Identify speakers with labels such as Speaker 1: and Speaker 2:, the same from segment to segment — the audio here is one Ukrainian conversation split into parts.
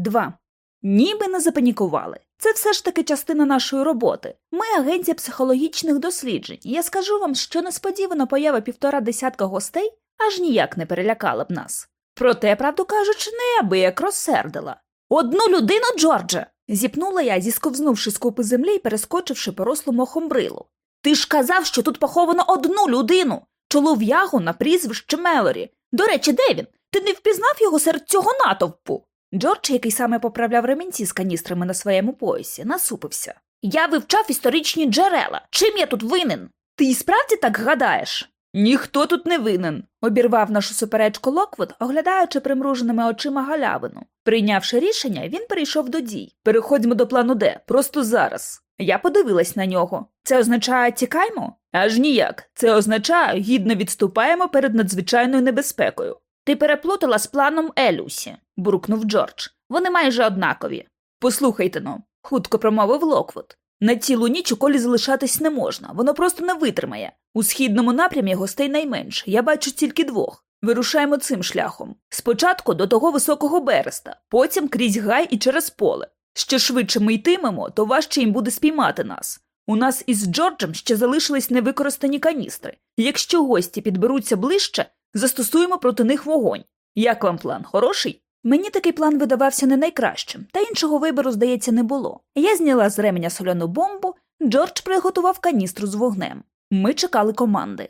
Speaker 1: 2. Ніби не запанікували. Це все ж таки частина нашої роботи. Ми агенція психологічних досліджень, і я скажу вам, що несподівано поява півтора десятка гостей аж ніяк не перелякала б нас. Проте, правду кажучи, неабияк розсердила. Одну людину, Джордже. зіпнула я, зісковзнувши з купи землі і перескочивши порослу мохом брилу. Ти ж казав, що тут поховано одну людину, чолов'ягу на прізвище Мелорі. До речі, де він? Ти не впізнав його серед цього натовпу? Джордж, який саме поправляв ремінці з каністрами на своєму поясі, насупився. Я вивчав історичні джерела. Чим я тут винен? Ти і справді так гадаєш? Ніхто тут не винен, обірвав нашу суперечку Локвуд, оглядаючи примруженими очима галявину. Прийнявши рішення, він перейшов до дій. Переходьмо до плану Д, просто зараз. Я подивилась на нього. Це означає тікаймо? Аж ніяк. Це означає гідно відступаємо перед надзвичайною небезпекою. Ти переплутала з планом Е, Люсі, буркнув Джордж. Вони майже однакові. Послухайте но, хутко промовив Локвуд. На цілу ніч у колі залишатись не можна, воно просто не витримає. У східному напрямі гостей найменше, я бачу тільки двох. Вирушаємо цим шляхом. Спочатку до того високого береста, потім крізь гай і через поле. Що швидше ми йтимемо, то важче їм буде спіймати нас. У нас із Джорджем ще залишились невикористані каністри. Якщо гості підберуться ближче, застосуємо проти них вогонь. Як вам план? Хороший? Мені такий план видавався не найкращим, та іншого вибору, здається, не було. Я зняла з ременя соляну бомбу, Джордж приготував каністру з вогнем. Ми чекали команди.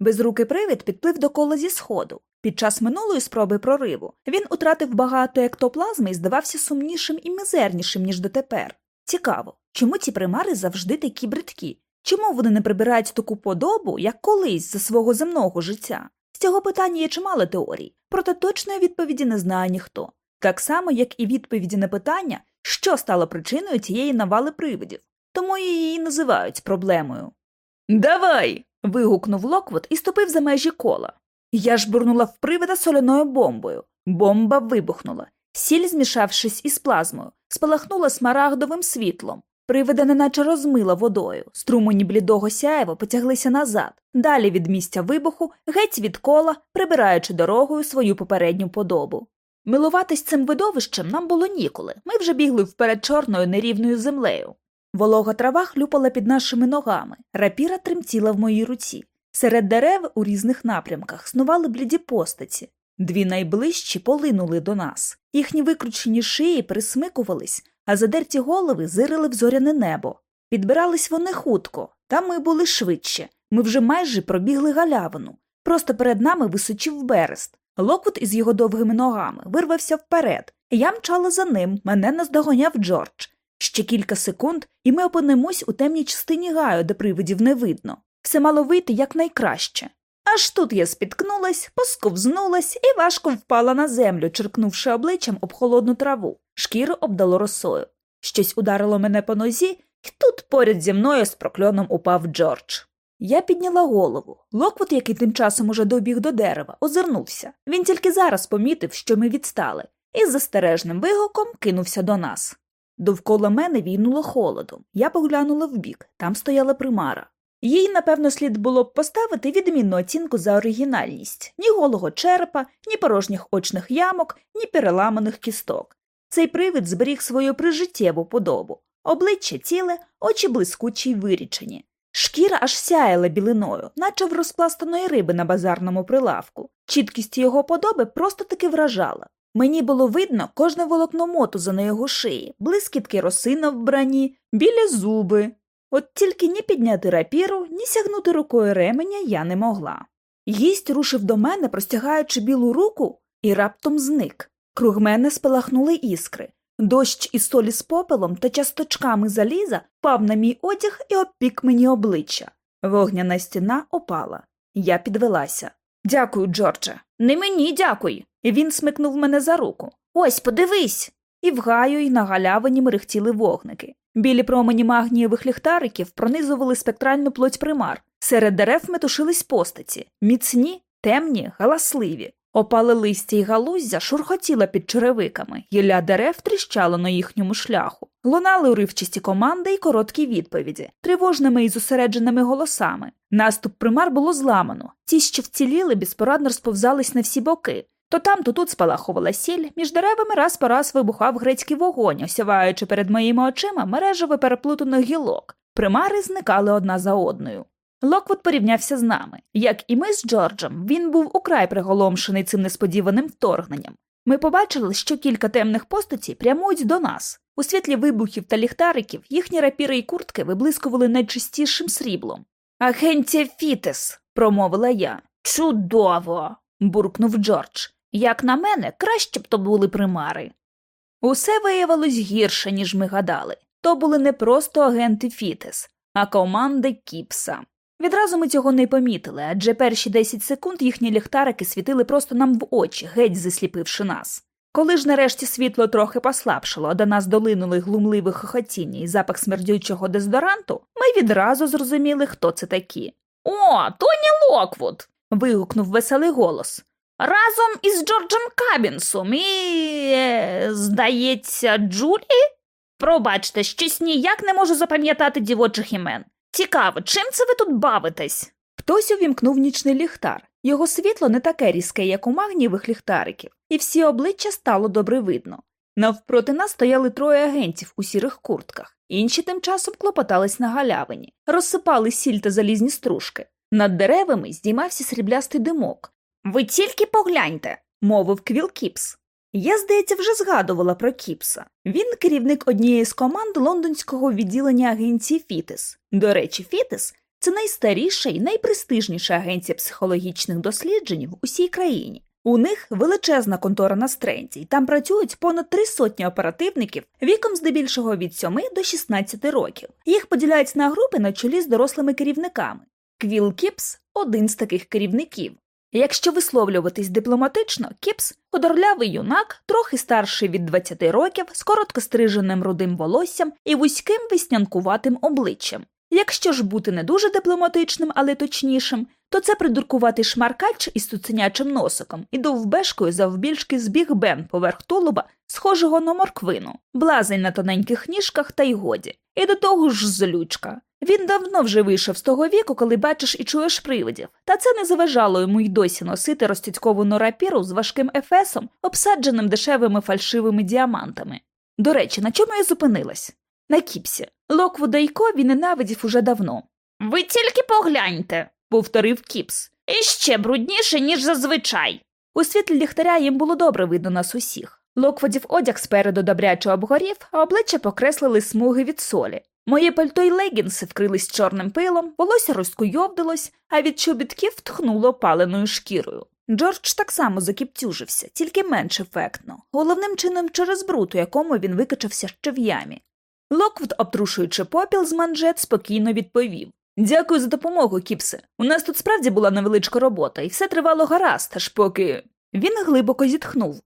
Speaker 1: Безрукий привід підплив до кола зі сходу. Під час минулої спроби прориву він утратив багато ектоплазми і здавався сумнішим і мізернішим, ніж дотепер. Цікаво, чому ці примари завжди такі бридкі? Чому вони не прибирають таку подобу, як колись за свого земного життя? З цього питання є чимало теорій, проте точної відповіді не знає ніхто. Так само, як і відповіді на питання, що стало причиною цієї навали привидів, тому її називають проблемою. Давай. вигукнув Локвуд і ступив за межі кола. Я жбурнула в привида соляною бомбою. Бомба вибухнула. Сіль, змішавшись із плазмою, спалахнула смарагдовим світлом. Привида неначе розмило водою, струмені блідого сяєва потяглися назад, далі від місця вибуху, геть від кола, прибираючи дорогою свою попередню подобу. Милуватись цим видовищем нам було ніколи. Ми вже бігли вперед чорною нерівною землею. Волога трава хлюпала під нашими ногами, рапіра тремтіла в моїй руці. Серед дерев у різних напрямках снували бліді постаті. Дві найближчі полинули до нас. Їхні викручені шиї присмикувались, а задерті голови зирили в зоряне небо. Підбирались вони хутко, та ми були швидше. Ми вже майже пробігли галявину. Просто перед нами височив берест. Локвуд із його довгими ногами вирвався вперед. Я мчала за ним, мене наздоганяв Джордж. Ще кілька секунд, і ми опинимось у темній частині гаю, де привидів не видно. Все мало вийти якнайкраще. Аж тут я спіткнулась, посковзнулась і важко впала на землю, черкнувши обличчям об холодну траву. Шкіру обдало росою. Щось ударило мене по нозі, і тут поряд зі мною з прокльоном упав Джордж. Я підняла голову. Локвуд, який тим часом уже добіг до дерева, озирнувся. Він тільки зараз помітив, що ми відстали, і з застережним вигуком кинувся до нас. Довкола мене війнуло холодом. Я поглянула вбік, там стояла примара. Їй, напевно, слід було б поставити відмінну оцінку за оригінальність ні голого черепа, ні порожніх очних ямок, ні переламаних кісток. Цей привид зберіг свою прижиттєву подобу, обличчя ціле, очі блискучі й вирічені. Шкіра аж сяяла білиною, наче в розпластаної риби на базарному прилавку. Чіткість його подоби просто таки вражала. Мені було видно кожне волокно мотуза на його шиї, блискітки роси на вбранні, білі зуби. От тільки ні підняти рапіру, ні сягнути рукою ременя я не могла. Гість рушив до мене, простягаючи білу руку, і раптом зник. Круг мене спалахнули іскри. Дощ із солі з попелом та часточками заліза пав на мій одяг і обпік мені обличчя. Вогняна стіна опала. Я підвелася. Дякую, Джордже. Не мені дякуй. Він смикнув мене за руку. Ось, подивись. І в гаю, і на галявині мерехтіли вогники. Білі промені магнієвих ліхтариків пронизували спектральну плоть примар. Серед дерев метушились постаті, міцні, темні, галасливі. Опале листя й галуздя шурхотіла під черевиками, гілля дерев тріщало на їхньому шляху. Лунали уривчасті команди й короткі відповіді, тривожними і зосередженими голосами. Наступ примар було зламано. Ті, що вціліли, безпорадно розповзались на всі боки. То там, то тут спалахувала сіль, між деревами раз по раз вибухав грецький вогонь, осяваючи перед моїми очима мережево переплутаних гілок. Примари зникали одна за одною. Локвуд порівнявся з нами. Як і ми з Джорджем, він був украй приголомшений цим несподіваним вторгненням. Ми побачили, що кілька темних постаті прямують до нас. У світлі вибухів та ліхтариків їхні рапіри і куртки виблискували найчистішим сріблом. Агенція Фітес, промовила я. Чудово. Буркнув Джордж. Як на мене, краще б то були примари. Усе виявилось гірше, ніж ми гадали. То були не просто агенти Фітес, а команди Кіпса. Відразу ми цього не помітили, адже перші 10 секунд їхні ліхтарики світили просто нам в очі, геть засліпивши нас. Коли ж нарешті світло трохи послабшало, а до нас долинули глумливе хохотіння і запах смердючого дезодоранту, ми відразу зрозуміли, хто це такі. О, Тоні Локвуд. Вигукнув веселий голос. Разом із Джорджем Кабінсом і, е, здається, Джулі? Пробачте, щось ніяк не можу запам'ятати дівочих імен. Цікаво, чим це ви тут бавитесь? Хтось увімкнув нічний ліхтар. Його світло не таке різке, як у магнієвих ліхтариків, і всі обличчя стало добре видно. Навпроти нас стояли троє агентів у сірих куртках, інші тим часом клопотались на галявині, розсипали сіль та залізні стружки. Над деревами здіймався сріблястий димок. Ви тільки погляньте, мовив Квіл Кіпс. Я, здається, вже згадувала про Кіпса. Він керівник однієї з команд лондонського відділення агенції Фітес. До речі, Фітес це найстаріша і найпрестижніша агенція психологічних досліджень в усій країні. У них величезна контора на Стренді, і там працюють понад три сотні оперативників віком здебільшого від 7 до 16 років. Їх поділяють на групи на чолі з дорослими керівниками. Квіл Кіпс один з таких керівників. Якщо висловлюватись дипломатично, Кіпс худорлявий юнак, трохи старший від 20 років, з короткостриженим рудим волоссям і вузьким веснянкуватим обличчям. Якщо ж бути не дуже дипломатичним, але точнішим, то це придуркуватий шмаркач із цуценячим носиком і довбешкою завбільшки з Біг-Бен поверх тулуба, схожого на морквину, блазень на тоненьких ніжках та й годі, і до того ж злючка. Він давно вже вийшов з того віку, коли бачиш і чуєш привидів, та це не заважало йому й досі носити розтяцьковану рапіру з важким ефесом, обсадженим дешевими фальшивими діамантами. До речі, на чому я зупинилась? На Кіпсі. Локвуда й Ко він ненавидів уже давно. Ви тільки погляньте, повторив Кіпс. І ще брудніше, ніж зазвичай. У світлі ліхтаря їм було добре видно нас усіх. Локвудів одяг спереду добряче обгорів, а обличчя покреслили смуги від солі. Моє пальто й легінси вкрились чорним пилом, волосся розкуйовдилось, а від чобітків тхнуло паленою шкірою. Джордж так само закіптюжився, тільки менш ефектно, головним чином через бруд, у якому він викачався ще в ямі. Локвуд, обтрушуючи попіл з манжет, спокійно відповів Дякую за допомогу, Кіпсе. У нас тут справді була невеличка робота, і все тривало гаразд, аж поки. Він глибоко зітхнув.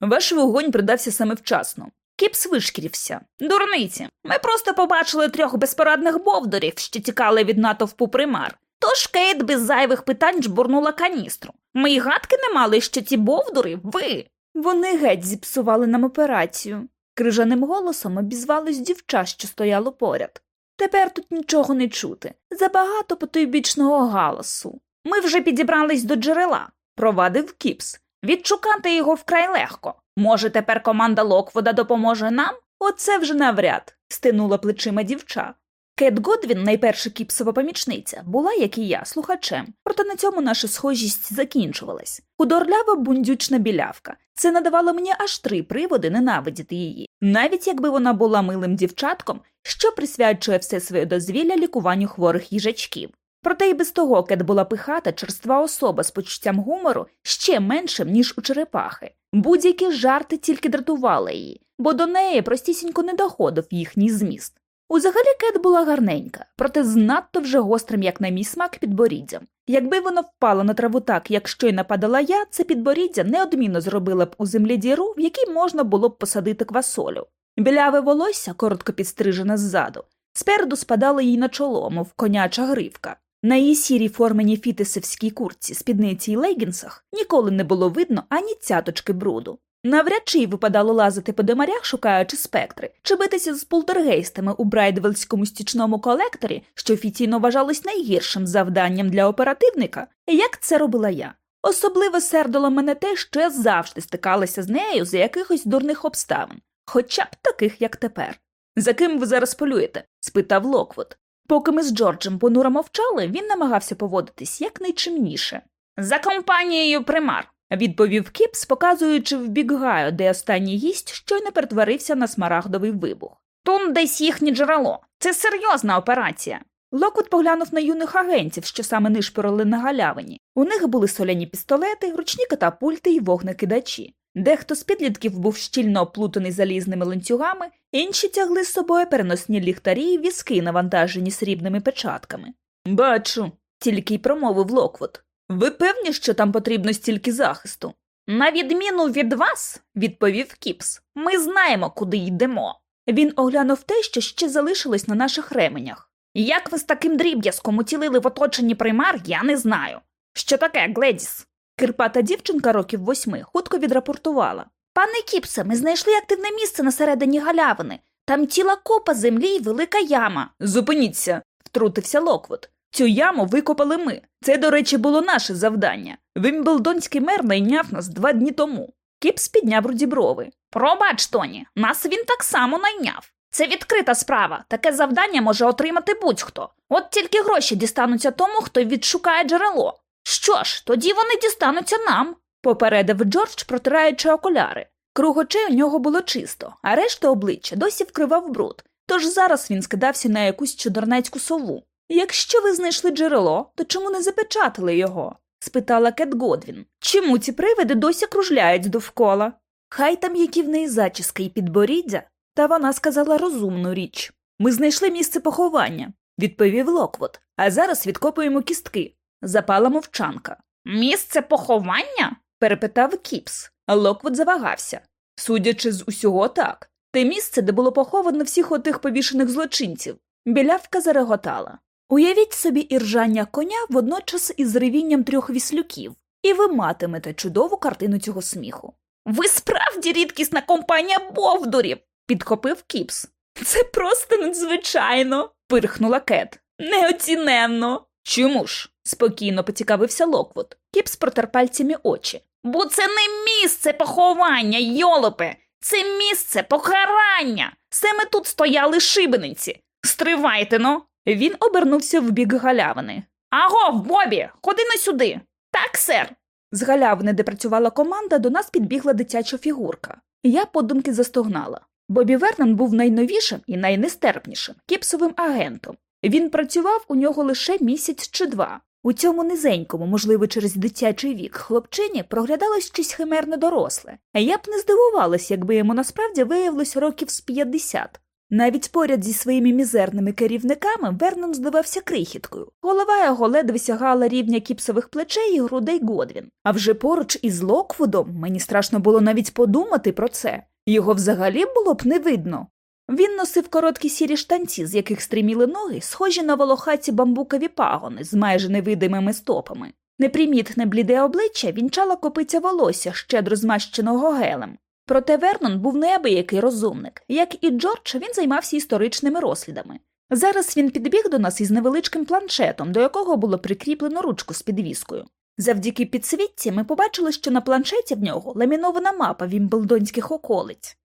Speaker 1: Ваш вогонь придався саме вчасно. Кіпс вишкірився. Дурниці. Ми просто побачили трьох безпорадних бовдорів, що тікали від натовпу примар. Тож Кет без зайвих питань жбурнула каністру. Ми й гадки не мали, що ті бовдури ви. Вони геть зіпсували нам операцію. Крижаним голосом обізвалось дівча, що стояло поряд. Тепер тут нічого не чути. Забагато потойбічного галасу. Ми вже підібрались до джерела, провадив Кіпс. Відшукати його вкрай легко. Може, тепер команда Локвуда допоможе нам? Оце вже навряд, стенула плечима дівча. Кет Годвін, найперша Кіпсова помічниця, була, як і я, слухачем, проте на цьому наша схожість закінчувалась. Худорлява бундючна білявка. Це надавало мені аж три приводи ненавидіти її, навіть якби вона була милим дівчатком, що присвячує все своє дозвілля лікуванню хворих їжачків. Проте й без того кет була пихата черства особа з почуттям гумору ще меншим, ніж у черепахи. Будь-які жарти тільки дратували її, бо до неї простісінько не доходив їхній зміст. Узагалі кет була гарненька, проте знадто вже гострим, як на мій смак, підборіддям. Якби воно впало на траву так, як щойно падала я, це підборіддя неодмінно зробило б у землі діру, в якій можна було б посадити квасолю. Біляве волосся, коротко підстрижене ззаду, спереду спадало їй на чоло, мов коняча гривка. На її сірій формені фітисевській куртці, спідниці й легінсах ніколи не було видно ані цяточки бруду. Навряд чи й випадало лазити по демарях, шукаючи спектри, чи битися з полтергейстами у брайдвельському стічному колекторі, що офіційно вважалось найгіршим завданням для оперативника, як це робила я. Особливо сердило мене те, що я завжди стикалася з нею за якихось дурних обставин, хоча б таких, як тепер. За ким ви зараз полюєте? спитав Локвуд. Поки ми з Джорджем понуро мовчали, він намагався поводитись якнайчимніше. За компанією примар, відповів Кіпс, показуючи в бік гаю, де останній гість щойно перетворився на смарагдовий вибух. Тут десь їхнє джерело. Це серйозна операція. Локвуд поглянув на юних агентів, що саме нишпорили на галявині. У них були соляні пістолети, ручні катапульти і вогнекидачі. Дехто з підлітків був щільно оплутаний залізними ланцюгами, інші тягли з собою переносні ліхтарі і візки, навантажені срібними печатками. Бачу, тільки й промовив Локвуд. Ви певні, що там потрібно стільки захисту? На відміну від вас, відповів Кіпс, ми знаємо, куди йдемо. Він оглянув те, що ще залишилось на наших ременях. Як ви з таким дріб'язком уціліли в оточенні примар, я не знаю. Що таке, Гледіс? Кирпата дівчинка років восьми хутко відрапортувала. Пане Кіпсе, ми знайшли активне місце на середині галявини. Там ціла купа землі і велика яма. Зупиніться, втрутився Локвуд. Цю яму викопали ми. Це, до речі, було наше завдання. Вімблдонський мер найняв нас два дні тому. Кіпс підняв руді брови. Пробач, Тоні, нас він так само найняв. Це відкрита справа. Таке завдання може отримати будь-хто. От тільки гроші дістануться тому, хто відшукає джерело. Що ж, тоді вони дістануться нам, попередив Джордж, протираючи окуляри. Круг очей у нього було чисто, а решта обличчя досі вкривав бруд, тож зараз він скидався на якусь чудернацьку сову. Якщо ви знайшли джерело, то чому не запечатали його? спитала Кет Годвін. Чому ці привиди досі кружляють довкола? Хай там які в неї зачіски і підборіддя, та вона сказала розумну річ. Ми знайшли місце поховання, відповів Локвуд, а зараз відкопуємо кістки. Запала мовчанка. Місце поховання? перепитав Кіпс. Локвуд завагався. Судячи з усього так. Те місце, де було поховано всіх отих повішених злочинців. Білявка зареготала. Уявіть собі іржання коня водночас із ревінням трьох віслюків, і ви матимете чудову картину цього сміху. Ви справді рідкісна компанія бовдурів, підхопив Кіпс. Це просто надзвичайно, пирхнула Кет. Неоціненно. Чому ж? спокійно поцікавився Локвуд. Кіпс протер пальцями очі. Бо це не місце поховання, йолопе, це місце покарання. Саме тут стояли шибениці. Стривайте но. Він обернувся в бік галявини. Аго, Бобі, ходи но сюди. Так, сер. З галявини, де працювала команда, до нас підбігла дитяча фігурка. Я подумки застогнала. Бобі Вернон був найновішим і найнестерпнішим кіпсовим агентом. Він працював у нього лише місяць чи два. У цьому низенькому, можливо, через дитячий вік, хлопчині проглядалось щось химерне доросле, а я б не здивувалась, якби йому насправді виявилось років з 50. Навіть поряд зі своїми мізерними керівниками Вернон здавався крихіткою. Голова його ледве сягала рівня кіпсових плечей і грудей Годвін. А вже поруч із Локвудом мені страшно було навіть подумати про це. Його взагалі було б не видно. Він носив короткі сірі штанці, з яких стриміли ноги, схожі на волохаті бамбукові пагони з майже невидимими стопами. Непримітне бліде обличчя вінчала копиця волосся, щедро змащеного гелем. Проте Вернон був неабиякий розумник. Як і Джордж, він займався історичними розслідами. Зараз він підбіг до нас із невеличким планшетом, до якого було прикріплено ручку з підвіскою. Завдяки підсвітці ми побачили, що на планшеті в нього ламінована мапа вімблдонських околиць.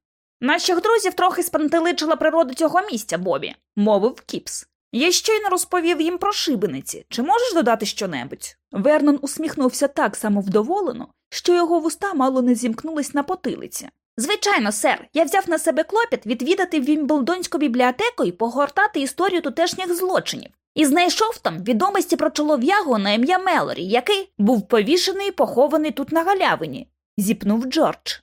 Speaker 1: Наших друзів трохи спантеличила природа цього місця, Бобі, мовив Кіпс. Я щойно розповів їм про шибениці. Чи можеш додати щонебудь? Вернон усміхнувся так самовдоволено, що його вуста мало не зімкнулись на потилиці. Звичайно, сер, я взяв на себе клопіт відвідати Вімблдонську бібліотеку і погортати історію тутешніх злочинів. І знайшов там відомості про чолов'ягу на ім'я Мелорі, який був повішений і похований тут на галявині, зіпнув Джордж.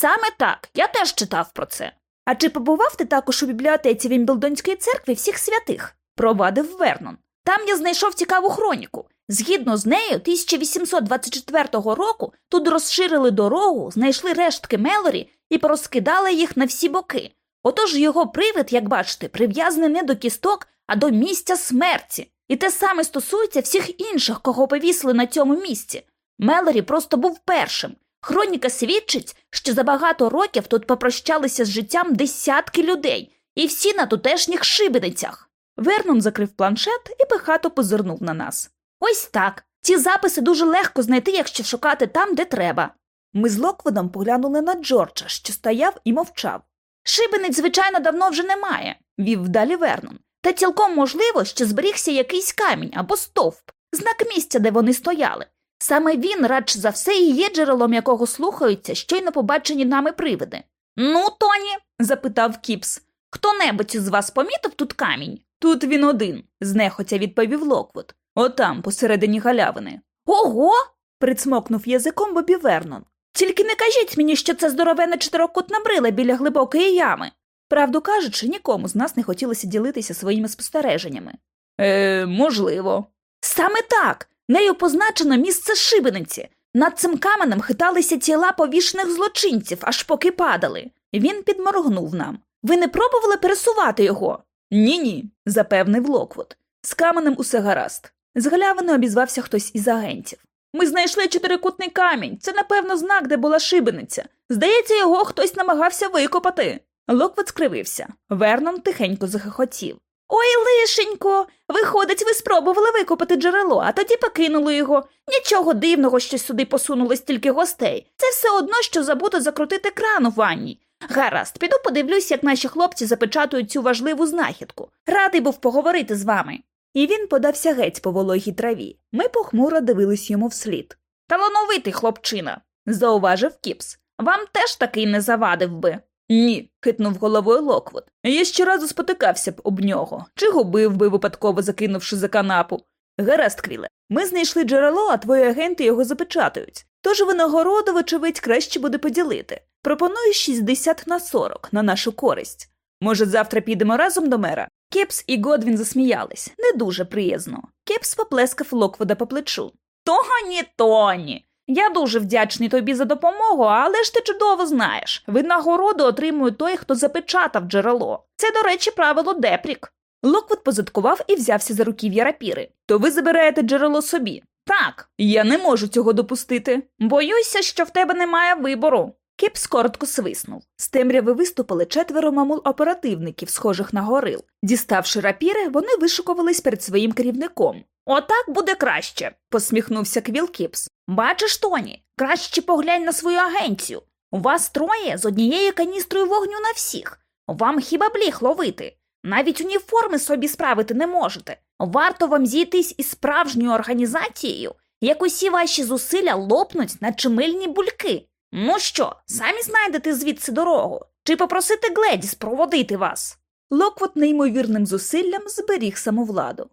Speaker 1: Саме так, я теж читав про це. А чи побував ти також у бібліотеці Вімблдонської церкви всіх святих? провадив Вернон. Там я знайшов цікаву хроніку. Згідно з нею, 1824 року тут розширили дорогу, знайшли рештки Мелорі і порозкидали їх на всі боки. Отож його привид, як бачите, прив'язаний не до кісток, а до місця смерті. І те саме стосується всіх інших, кого повісили на цьому місці. Мелорі просто був першим. Хроніка свідчить, що за багато років тут попрощалися з життям десятки людей, і всі на тутешніх шибеницях. Вернон закрив планшет і пихато позирнув на нас. Ось так. Ті записи дуже легко знайти, якщо шукати там, де треба. Ми з Локводом поглянули на Джорджа, що стояв і мовчав. Шибениць, звичайно, давно вже немає, вів далі Вернон. Та цілком можливо, що зберігся якийсь камінь або стовп, знак місця, де вони стояли. Саме він, радше за все, і є джерелом якого слухаються щойно побачені нами привиди. Ну, Тоні, запитав Кіпс, хто небудь із вас помітив тут камінь? Тут він один, знехотя відповів Локвуд. Отам, посередині галявини. Ого. прицмокнув язиком Бобі Вернон. Тільки не кажіть мені, що це здоровенна чотирикутна брила біля глибокої ями. Правду кажучи, нікому з нас не хотілося ділитися своїми спостереженнями. Е, можливо. Саме так. Нею позначено місце шибениці. Над цим каменем хиталися тіла повішених злочинців, аж поки падали. Він підморгнув нам. Ви не пробували пересувати його? Ні, ні, запевнив Локвуд. З каменем усе гаразд. З галявини обізвався хтось із агентів. Ми знайшли чотирикутний камінь. Це, напевно, знак, де була шибениця. Здається, його хтось намагався викопати. Локвуд скривився. Вернон тихенько захихотів. Ой, лишенько. Виходить, ви спробували викопати джерело, а тоді покинули його. Нічого дивного, що сюди посунули стільки гостей. Це все одно, що забути закрутити кран у ванні. Гаразд, піду подивлюсь, як наші хлопці запечатують цю важливу знахідку. Радий був поговорити з вами. І він подався геть по вологій траві. Ми похмуро дивились йому вслід. Талановитий хлопчина, зауважив Кіпс. Вам теж такий не завадив би. Ні, хитнув головою Локвуд. Я щоразу спотикався б об нього, чи губив би, випадково закинувши за канапу. Гаразд, Квіле, ми знайшли джерело, а твої агенти його запечатають. Тож винагороду, вочевидь, краще буде поділити. Пропоную 60 на 40 на нашу користь. Може, завтра підемо разом до мера? Кіпс і Годвін засміялись не дуже приязно. Кіпс поплескав Локвуда по плечу. Тоні, Тоні. Я дуже вдячний тобі за допомогу, але ж ти чудово знаєш. Винагороду отримує той, хто запечатав джерело. Це, до речі, правило Депрік. Локвуд позадкував і взявся за руків'я рапіри. То ви забираєте джерело собі. Так, я не можу цього допустити. Боюся, що в тебе немає вибору. Кіпс коротко свиснув. З темряви виступили четверо мамул оперативників, схожих на горил. Діставши рапіри, вони вишукувались перед своїм керівником. Отак буде краще, посміхнувся Квіл Кіпс. Бачиш, Тоні, краще поглянь на свою агенцію. У вас троє з однією каністрою вогню на всіх. Вам хіба бліх ловити? Навіть уніформи собі справити не можете. Варто вам зійтись із справжньою організацією, як усі ваші зусилля лопнуть на чимильні бульки. Ну що, самі знайдете звідси дорогу, чи попросити Гледіс проводити вас? Локвот неймовірним зусиллям зберіг самовладу.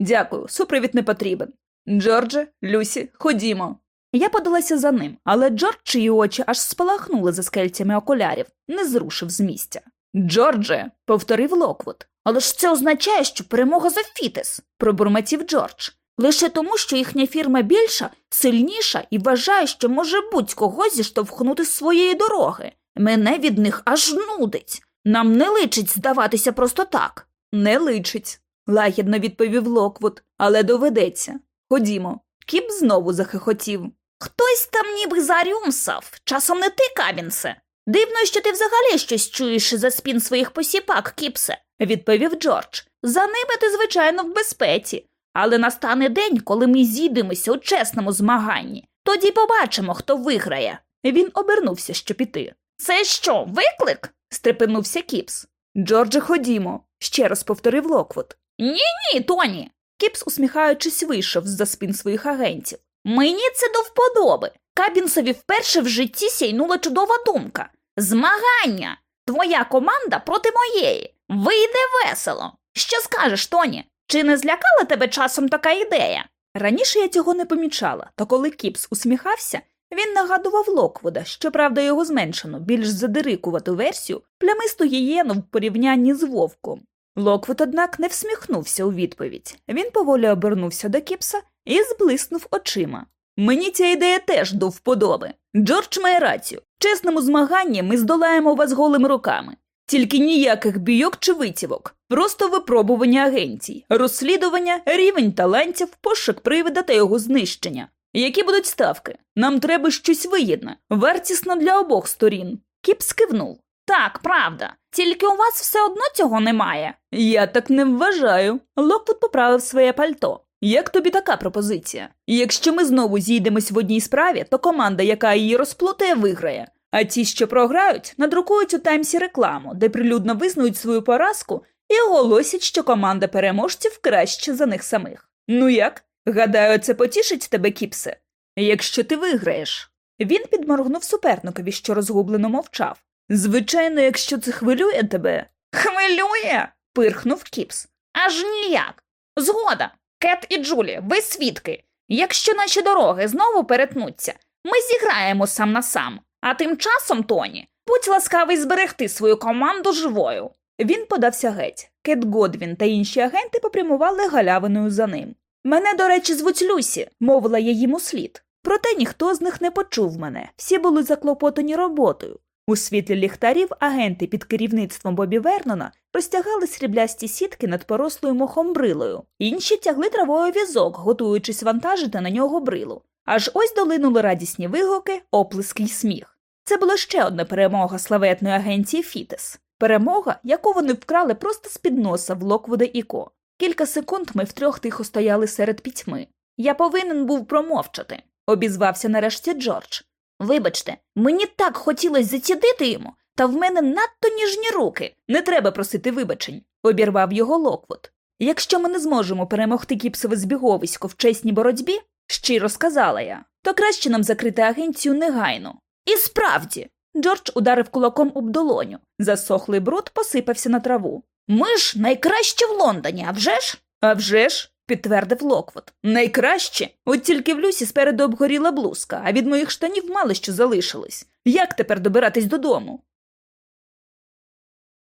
Speaker 1: Дякую, супровід не потрібен. Джордже, Люсі, ходімо. Я подалася за ним, але Джордж, чиї очі аж спалахнули за скельцями окулярів, не зрушив з місця. Джордже, повторив Локвуд. Але ж це означає, що перемога за Фітес, пробурмотів Джордж. Лише тому, що їхня фірма більша, сильніша і вважає, що може будь-кого зіштовхнути з своєї дороги. Мене від них аж нудить. Нам не личить здаватися просто так. Не личить, лагідно відповів Локвуд, але доведеться. Ходімо. Кіпс знову захихотів. Хтось там ніби зарюмсав, часом не ти, Кабінсе. Дивно, що ти взагалі щось чуєш з за спин своїх посіпак, Кіпсе, відповів Джордж. За ними ти, звичайно, в безпеці. Але настане день, коли ми зійдемося у чесному змаганні. Тоді побачимо, хто виграє. Він обернувся, щоб піти. Це що, виклик? стрепенувся Кіпс. Джордже, ходімо, ще раз повторив Локвуд. Ні, ні, Тоні. Кіпс, усміхаючись, вийшов з за спин своїх агентів. Мені це до вподоби. Кабінсові вперше в житті сяйнула чудова думка. Змагання. Твоя команда проти моєї. Вийде весело. Що скажеш, Тоні? Чи не злякала тебе часом така ідея? Раніше я цього не помічала, та коли Кіпс усміхався, він нагадував Локвуда, щоправда, його зменшену, більш задирикувату версію, плямисту гієну в порівнянні з вовком. Локвуд, однак, не всміхнувся у відповідь. Він поволі обернувся до Кіпса і зблиснув очима. Мені ця ідея теж до вподоби. Джордж має рацію. Чесному змаганні ми здолаємо вас голими руками. Тільки ніяких бійок чи витівок, просто випробування агенцій, розслідування, рівень талантів, пошук привида та його знищення. Які будуть ставки? Нам треба щось вигідне, вартісне для обох сторін. Кіпс кивнув. Так, правда. Тільки у вас все одно цього немає. Я так не вважаю. Локвуд поправив своє пальто. Як тобі така пропозиція? Якщо ми знову зійдемось в одній справі, то команда, яка її розплутає, виграє. А ті, що програють, надрукують у таймсі рекламу, де прилюдно визнають свою поразку і оголосять, що команда переможців краще за них самих. Ну як? Гадаю, це потішить тебе, Кіпсе? Якщо ти виграєш. Він підморгнув суперникові, що розгублено мовчав. Звичайно, якщо це хвилює тебе. Хвилює. пирхнув Кіпс. Аж ніяк. Згода. Кет і Джулі, ви свідки. Якщо наші дороги знову перетнуться, ми зіграємо сам на сам. А тим часом, Тоні, будь ласкавий зберегти свою команду живою. Він подався геть. Кет Годвін та інші агенти попрямували галявиною за ним. Мене, до речі, звуть Люсі, мовила я їм услід. Проте ніхто з них не почув мене, всі були заклопотані роботою. У світлі ліхтарів агенти під керівництвом Бобі Вернона розтягали сріблясті сітки над порослою мохом брилою, інші тягли травою візок, готуючись вантажити на нього брилу. Аж ось долинули радісні вигуки, оплески й сміх. Це була ще одна перемога славетної агенції Фітес. Перемога, яку вони вкрали просто з під носа в Локвуда і Ко. Кілька секунд ми втрьох тихо стояли серед пітьми. Я повинен був промовчати, обізвався нарешті Джордж. Вибачте, мені так хотілося зацідити йому, та в мене надто ніжні руки. Не треба просити вибачень, обірвав його Локвуд. Якщо ми не зможемо перемогти кіпсове збіговисько в чесній боротьбі, щиро сказала я, то краще нам закрити агенцію негайно. І справді, Джордж ударив кулаком об долоню. Засохлий бруд посипався на траву. Ми ж найкраще в Лондоні, а вже ж? А вже ж, підтвердив Локвот. Найкраще. От тільки в Люсі спереду обгоріла блузка, а від моїх штанів мало що залишилось. Як тепер добиратись додому?